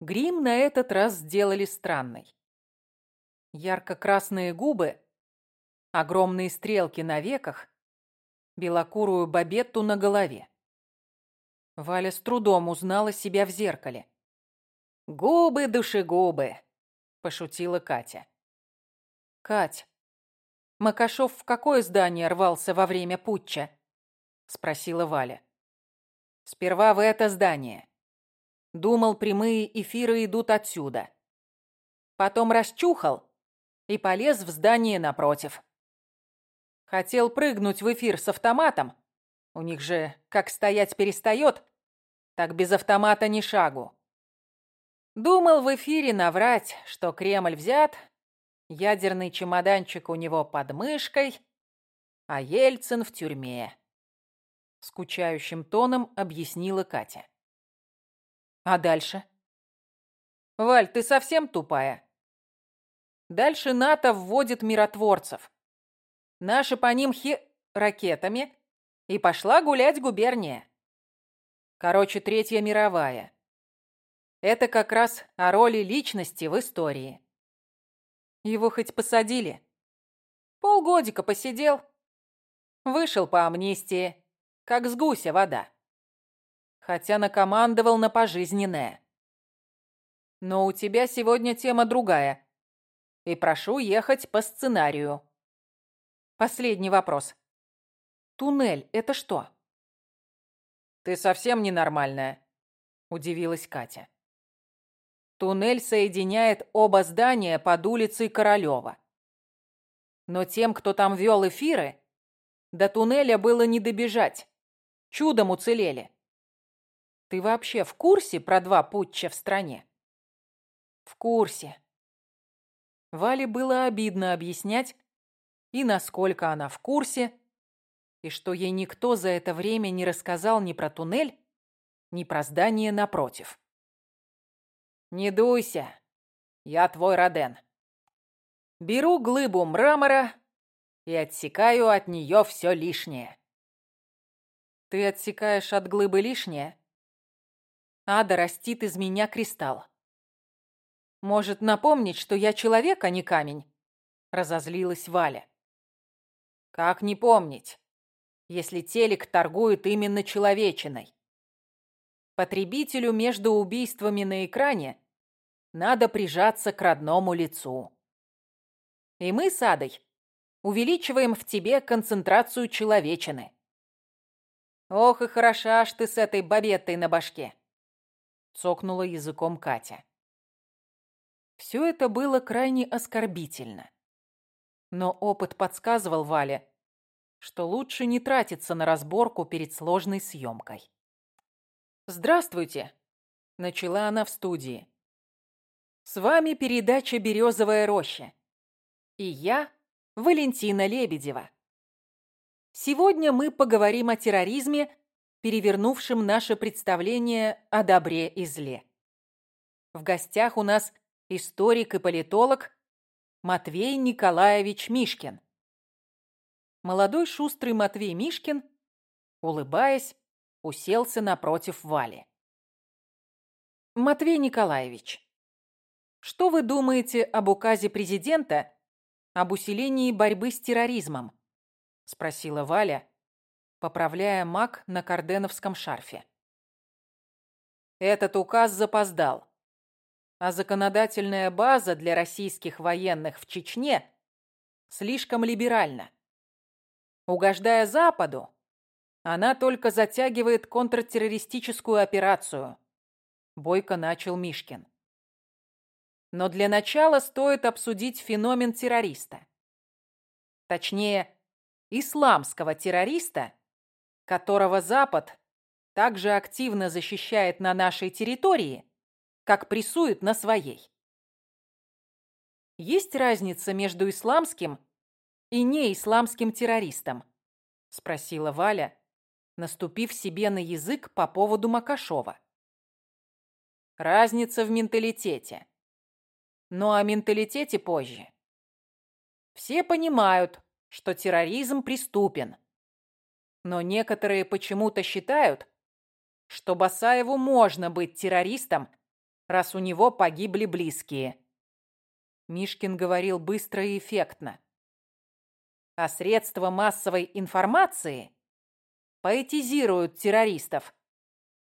Грим на этот раз сделали странный. Ярко-красные губы, огромные стрелки на веках, белокурую бабетту на голове. Валя с трудом узнала себя в зеркале. «Губы, душегубы!» — пошутила Катя. «Кать, Макашов в какое здание рвался во время путча?» — спросила Валя. «Сперва в это здание. Думал, прямые эфиры идут отсюда. Потом расчухал и полез в здание напротив. Хотел прыгнуть в эфир с автоматом. У них же как стоять перестает, так без автомата ни шагу. Думал в эфире наврать, что Кремль взят, ядерный чемоданчик у него под мышкой, а Ельцин в тюрьме. Скучающим тоном объяснила Катя. А дальше? Валь, ты совсем тупая. Дальше НАТО вводит миротворцев. Наши по ним хи... ракетами, и пошла гулять губерния. Короче, Третья мировая. Это как раз о роли личности в истории. Его хоть посадили? Полгодика посидел. Вышел по амнистии, как с гуся вода. Хотя накомандовал на пожизненное. Но у тебя сегодня тема другая. И прошу ехать по сценарию. Последний вопрос. Туннель — это что? «Ты совсем ненормальная», — удивилась Катя. Туннель соединяет оба здания под улицей Королёва. Но тем, кто там вел эфиры, до туннеля было не добежать. Чудом уцелели. Ты вообще в курсе про два путча в стране? В курсе. Вале было обидно объяснять, и насколько она в курсе, и что ей никто за это время не рассказал ни про туннель, ни про здание напротив. «Не дуйся, я твой Роден. Беру глыбу мрамора и отсекаю от нее все лишнее». «Ты отсекаешь от глыбы лишнее?» «Ада растит из меня кристалл. Может, напомнить, что я человек, а не камень?» Разозлилась Валя. «Как не помнить? если телек торгует именно человечиной. Потребителю между убийствами на экране надо прижаться к родному лицу. И мы с Адой увеличиваем в тебе концентрацию человечины. Ох и хороша ж ты с этой бабеттой на башке, цокнула языком Катя. Все это было крайне оскорбительно. Но опыт подсказывал Вале, что лучше не тратиться на разборку перед сложной съемкой. «Здравствуйте!» – начала она в студии. «С вами передача «Березовая роща». И я, Валентина Лебедева. Сегодня мы поговорим о терроризме, перевернувшем наше представление о добре и зле. В гостях у нас историк и политолог Матвей Николаевич Мишкин. Молодой шустрый Матвей Мишкин, улыбаясь, уселся напротив Вали. «Матвей Николаевич, что вы думаете об указе президента об усилении борьбы с терроризмом?» — спросила Валя, поправляя мак на карденовском шарфе. Этот указ запоздал, а законодательная база для российских военных в Чечне слишком либеральна. Угождая Западу, она только затягивает контртеррористическую операцию. Бойко начал Мишкин. Но для начала стоит обсудить феномен террориста. Точнее, исламского террориста, которого Запад также активно защищает на нашей территории, как прессует на своей. Есть разница между исламским и неисламским террористом?» — спросила Валя, наступив себе на язык по поводу Макашова. «Разница в менталитете. Но о менталитете позже. Все понимают, что терроризм преступен. Но некоторые почему-то считают, что Басаеву можно быть террористом раз у него погибли близкие. Мишкин говорил быстро и эффектно. А средства массовой информации поэтизируют террористов,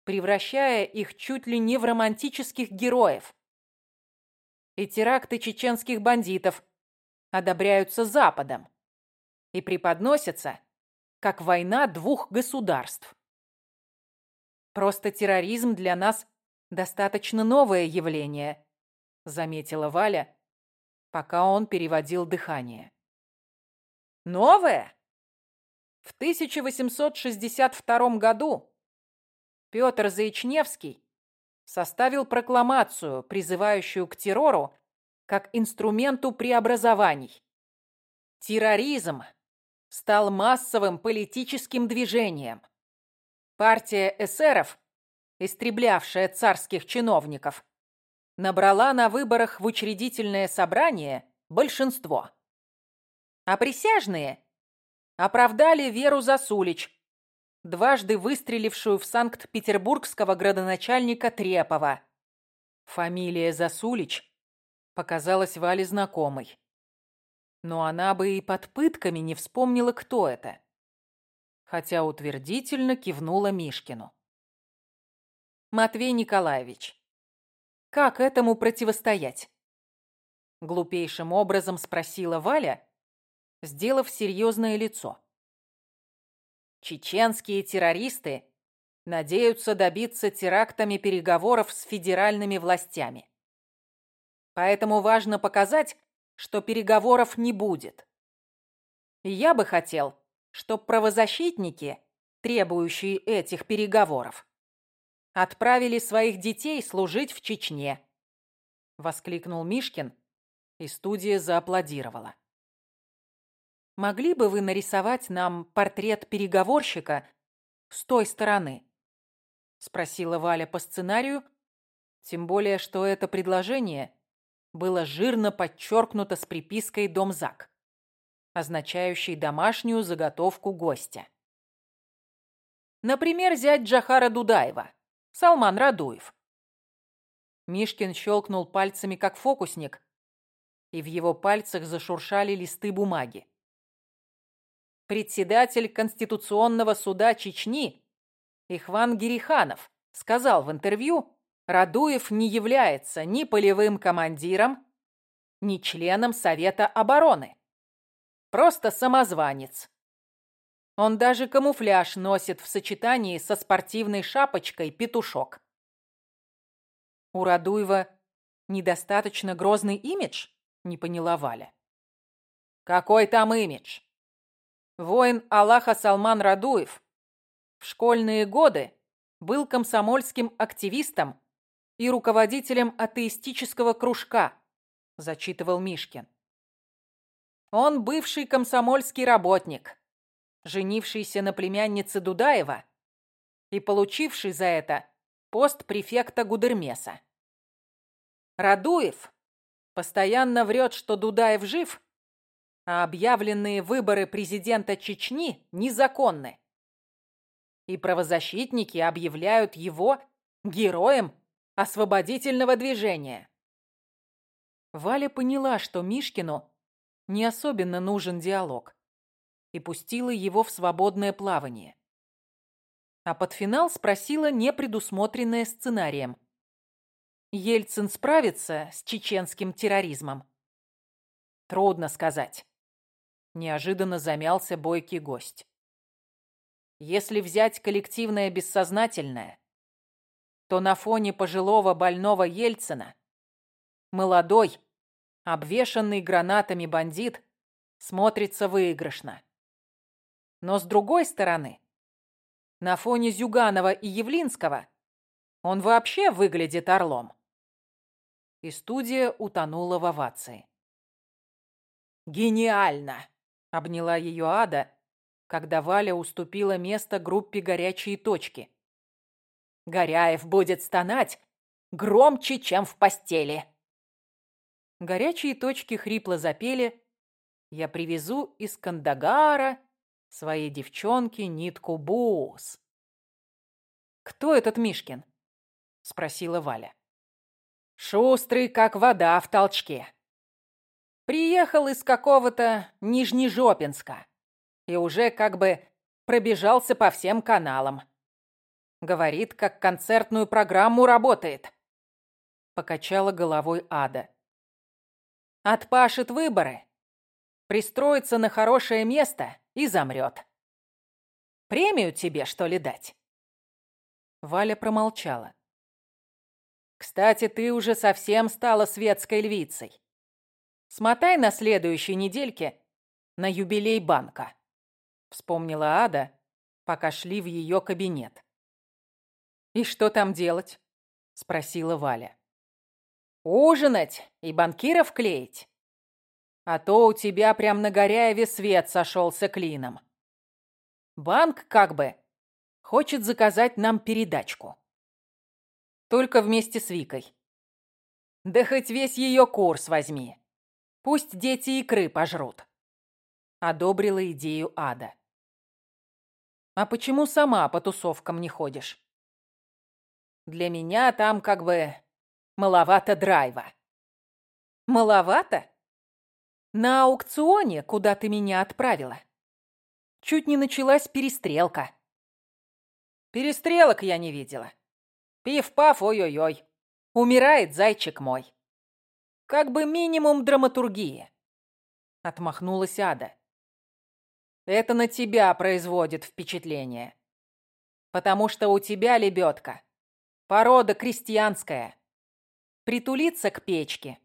превращая их чуть ли не в романтических героев. И теракты чеченских бандитов одобряются Западом и преподносятся как война двух государств. Просто терроризм для нас достаточно новое явление, заметила Валя, пока он переводил дыхание. Новое? В 1862 году Петр Заичневский составил прокламацию, призывающую к террору как инструменту преобразований. Терроризм стал массовым политическим движением. Партия эсеров, истреблявшая царских чиновников, набрала на выборах в учредительное собрание большинство. А присяжные оправдали Веру Засулич, дважды выстрелившую в Санкт-Петербургского градоначальника Трепова. Фамилия Засулич показалась Вале знакомой. Но она бы и под пытками не вспомнила, кто это. Хотя утвердительно кивнула Мишкину. «Матвей Николаевич, как этому противостоять?» Глупейшим образом спросила Валя, сделав серьезное лицо. Чеченские террористы надеются добиться терактами переговоров с федеральными властями. Поэтому важно показать, что переговоров не будет. Я бы хотел, чтобы правозащитники, требующие этих переговоров, отправили своих детей служить в Чечне. Воскликнул Мишкин, и студия зааплодировала. Могли бы вы нарисовать нам портрет переговорщика с той стороны? Спросила Валя по сценарию, тем более, что это предложение было жирно подчеркнуто с припиской «Домзак», означающей домашнюю заготовку гостя. Например, зять Джахара Дудаева, Салман Радуев. Мишкин щелкнул пальцами, как фокусник, и в его пальцах зашуршали листы бумаги. Председатель Конституционного суда Чечни Ихван Гириханов сказал в интервью, Радуев не является ни полевым командиром, ни членом Совета обороны. Просто самозванец. Он даже камуфляж носит в сочетании со спортивной шапочкой петушок. У Радуева недостаточно грозный имидж? Не поняла Валя. Какой там имидж? Воин Аллаха Салман Радуев в школьные годы был комсомольским активистом и руководителем атеистического кружка, зачитывал Мишкин. Он бывший комсомольский работник, женившийся на племяннице Дудаева и получивший за это пост префекта Гудермеса. Радуев постоянно врет, что Дудаев жив, а объявленные выборы президента Чечни незаконны. И правозащитники объявляют его героем освободительного движения. Валя поняла, что Мишкину не особенно нужен диалог и пустила его в свободное плавание. А под финал спросила непредусмотренное сценарием. Ельцин справится с чеченским терроризмом? Трудно сказать. Неожиданно замялся бойкий гость. Если взять коллективное бессознательное, то на фоне пожилого больного Ельцина молодой, обвешанный гранатами бандит смотрится выигрышно. Но с другой стороны, на фоне Зюганова и Явлинского он вообще выглядит орлом. И студия утонула в овации. «Гениально!» — обняла ее Ада, когда Валя уступила место группе «Горячие точки». «Горяев будет стонать громче, чем в постели!» Горячие точки хрипло запели «Я привезу из Кандагара своей девчонке нитку бус. «Кто этот Мишкин?» — спросила Валя. Шустрый, как вода в толчке. Приехал из какого-то Нижнежопинска и уже как бы пробежался по всем каналам. Говорит, как концертную программу работает. Покачала головой Ада. Отпашет выборы, пристроится на хорошее место и замрет. Премию тебе, что ли, дать? Валя промолчала. Кстати, ты уже совсем стала светской львицей. Смотай на следующей недельке на юбилей банка. Вспомнила Ада, пока шли в ее кабинет. «И что там делать?» — спросила Валя. «Ужинать и банкиров клеить. А то у тебя прям на Горяеве свет сошелся клином. Банк как бы хочет заказать нам передачку. Только вместе с Викой. Да хоть весь ее курс возьми. Пусть дети икры пожрут. Одобрила идею Ада. А почему сама по тусовкам не ходишь? Для меня там как бы маловато драйва. Маловато? На аукционе, куда ты меня отправила, чуть не началась перестрелка. Перестрелок я не видела. Пиф-паф, ой-ой-ой. Умирает зайчик мой. Как бы минимум драматургии. Отмахнулась Ада. Это на тебя производит впечатление. Потому что у тебя, лебедка, порода крестьянская. Притулиться к печке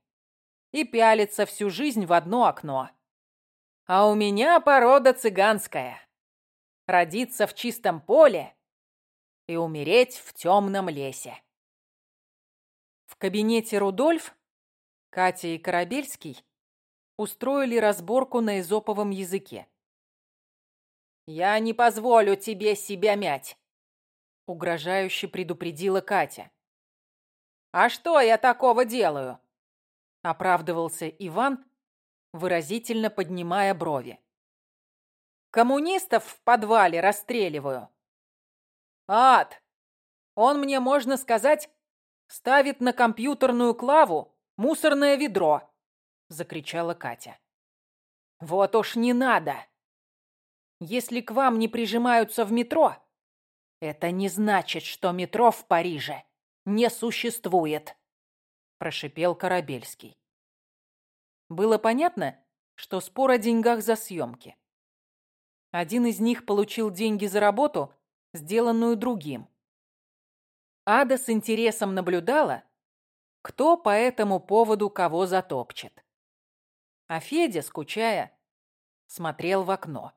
и пялиться всю жизнь в одно окно. А у меня порода цыганская. Родиться в чистом поле и умереть в темном лесе. В кабинете Рудольф Катя и Корабельский устроили разборку на эзоповом языке. «Я не позволю тебе себя мять», — угрожающе предупредила Катя. «А что я такого делаю?» — оправдывался Иван, выразительно поднимая брови. «Коммунистов в подвале расстреливаю». «Ад! Он мне, можно сказать, ставит на компьютерную клаву мусорное ведро!» — закричала Катя. «Вот уж не надо!» Если к вам не прижимаются в метро, это не значит, что метро в Париже не существует, прошипел Корабельский. Было понятно, что спор о деньгах за съемки. Один из них получил деньги за работу, сделанную другим. Ада с интересом наблюдала, кто по этому поводу кого затопчет. А Федя, скучая, смотрел в окно.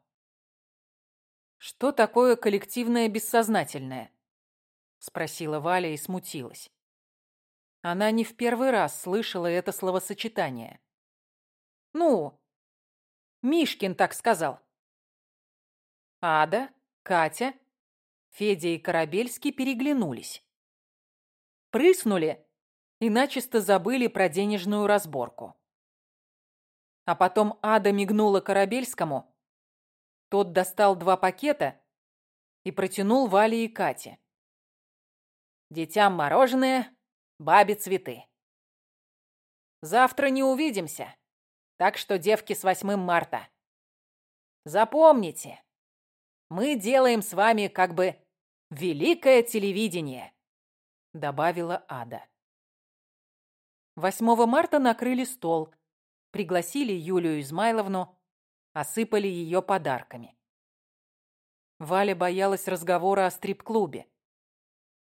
«Что такое коллективное бессознательное?» — спросила Валя и смутилась. Она не в первый раз слышала это словосочетание. «Ну, Мишкин так сказал». Ада, Катя, Федя и Корабельский переглянулись. Прыснули и начисто забыли про денежную разборку. А потом Ада мигнула Корабельскому, тот достал два пакета и протянул Вале и Кате. «Детям мороженое, бабе цветы. Завтра не увидимся, так что, девки, с 8 марта. Запомните, мы делаем с вами как бы великое телевидение», добавила Ада. 8 марта накрыли стол, пригласили Юлию Измайловну, осыпали ее подарками. Валя боялась разговора о стрип-клубе.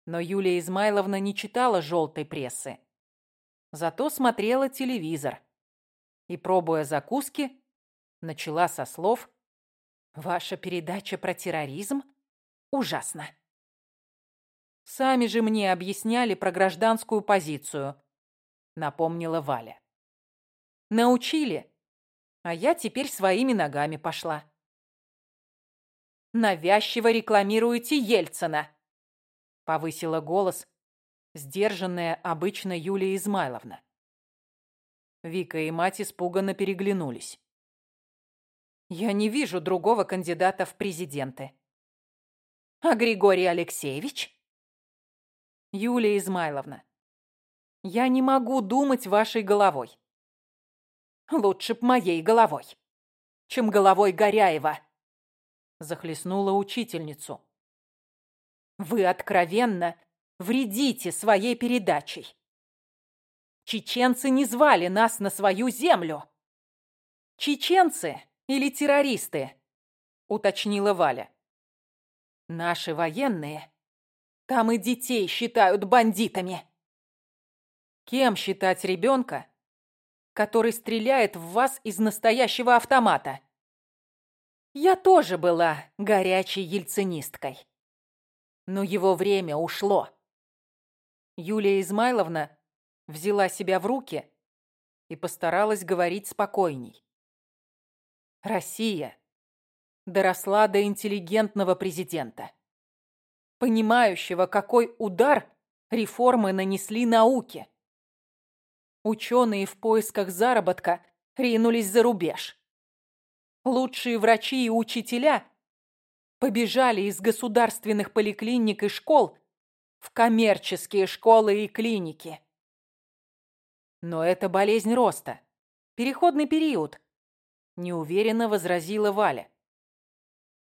Но Юлия Измайловна не читала желтой прессы. Зато смотрела телевизор. И, пробуя закуски, начала со слов «Ваша передача про терроризм? Ужасно!» «Сами же мне объясняли про гражданскую позицию», — напомнила Валя. «Научили, а я теперь своими ногами пошла. «Навязчиво рекламируете Ельцина!» Повысила голос, сдержанная обычно Юлия Измайловна. Вика и мать испуганно переглянулись. «Я не вижу другого кандидата в президенты». «А Григорий Алексеевич?» «Юлия Измайловна, Я не могу думать вашей головой. Лучше б моей головой, чем головой Горяева, захлестнула учительницу. Вы откровенно вредите своей передачей. Чеченцы не звали нас на свою землю. Чеченцы или террористы, уточнила Валя. Наши военные там и детей считают бандитами. Кем считать ребенка, который стреляет в вас из настоящего автомата? Я тоже была горячей ельцинисткой но его время ушло. Юлия Измайловна взяла себя в руки и постаралась говорить спокойней. Россия доросла до интеллигентного президента, понимающего, какой удар реформы нанесли науке. Ученые в поисках заработка ринулись за рубеж. Лучшие врачи и учителя побежали из государственных поликлиник и школ в коммерческие школы и клиники. Но это болезнь роста, переходный период, неуверенно возразила Валя.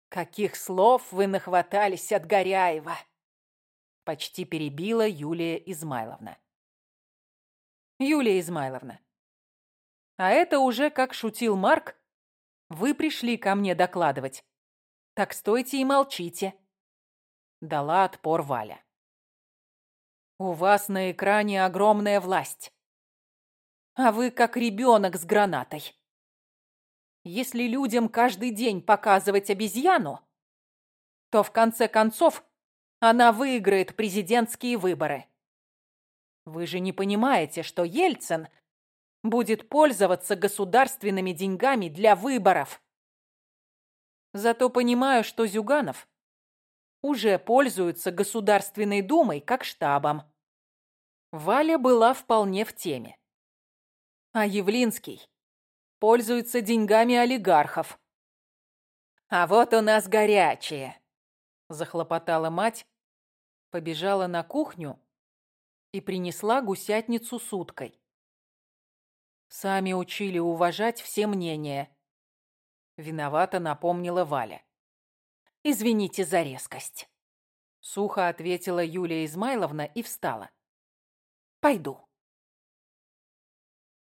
Каких слов вы нахватались от Горяева? Почти перебила Юлия Измайловна. Юлия Измайловна, а это уже, как шутил Марк, вы пришли ко мне докладывать, так стойте и молчите. Дала отпор Валя. У вас на экране огромная власть. А вы как ребенок с гранатой. Если людям каждый день показывать обезьяну, то в конце концов она выиграет президентские выборы. Вы же не понимаете, что Ельцин будет пользоваться государственными деньгами для выборов. Зато понимаю, что Зюганов уже пользуется Государственной Думой как штабом. Валя была вполне в теме. А Явлинский пользуется деньгами олигархов. «А вот у нас горячее!» – захлопотала мать, побежала на кухню и принесла гусятницу с уткой. Сами учили уважать все мнения – Виновато напомнила Валя. «Извините за резкость». Сухо ответила Юлия Измайловна и встала. «Пойду».